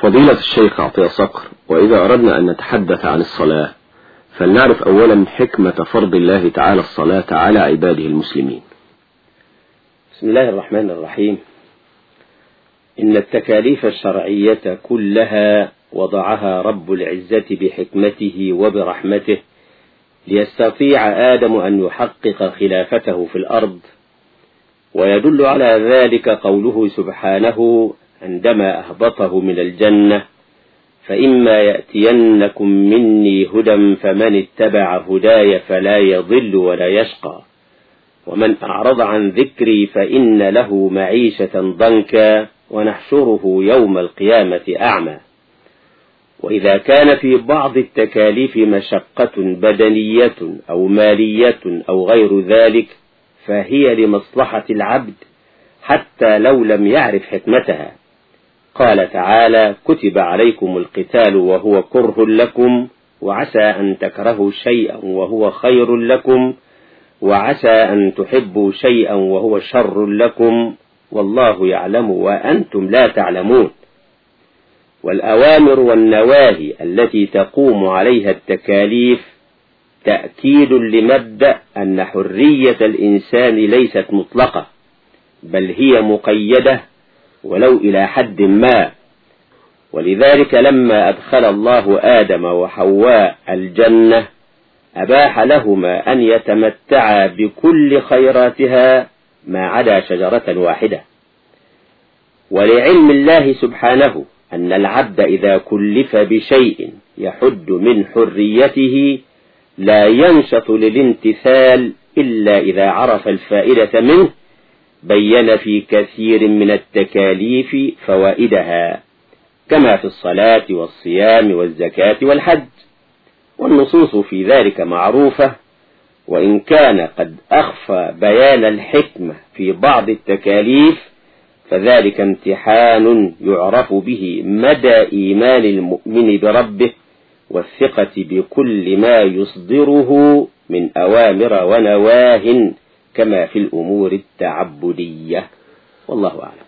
فضيلة الشيخ عطية صقر وإذا أردنا أن نتحدث عن الصلاة فلنعرف أولا حكمة فرض الله تعالى الصلاة على عباده المسلمين. بسم الله الرحمن الرحيم. إن التكاليف الشرعية كلها وضعها رب العزة بحكمته وبرحمته ليستطيع آدم أن يحقق خلافته في الأرض ويدل على ذلك قوله سبحانه عندما أهبطه من الجنة فإما يأتينكم مني هدى فمن اتبع هداي فلا يضل ولا يشقى. ومن أعرض عن ذكري فإن له معيشة ضنكا ونحشره يوم القيامة أعمى. وإذا كان في بعض التكاليف مشقة بدنية أو مالية أو غير ذلك فهي لمصلحة العبد حتى لو لم يعرف حكمتها. قال تعالى كتب عليكم القتال وهو كره لكم وعسى أن تكرهوا شيئا وهو خير لكم وعسى أن تحبوا شيئا وهو شر لكم والله يعلم وأنتم لا تعلمون. والأوامر والنواهي التي تقوم عليها التكاليف تأكيد لمبدأ أن حرية الإنسان ليست مطلقة بل هي مقيدة ولو إلى حد ما. ولذلك لما أدخل الله آدم وحواء الجنة أباح لهما أن يتمتعا بكل خيراتها ما عدا شجرة واحدة. ولعلم الله سبحانه أن العبد إذا كلف بشيء يحد من حريته لا ينشط للامتثال إلا إذا عرف الفائدة منه بين في كثير من التكاليف فوائدها كما في الصلاة والصيام والزكاة والحج والنصوص في ذلك معروفة وإن كان قد أخفى بيان الحكمة في بعض التكاليف فذلك امتحان يعرف به مدى إيمان المؤمن بربه والثقة بكل ما يصدره من أوامر ونواه كما في الأمور التعبدية. والله أعلم.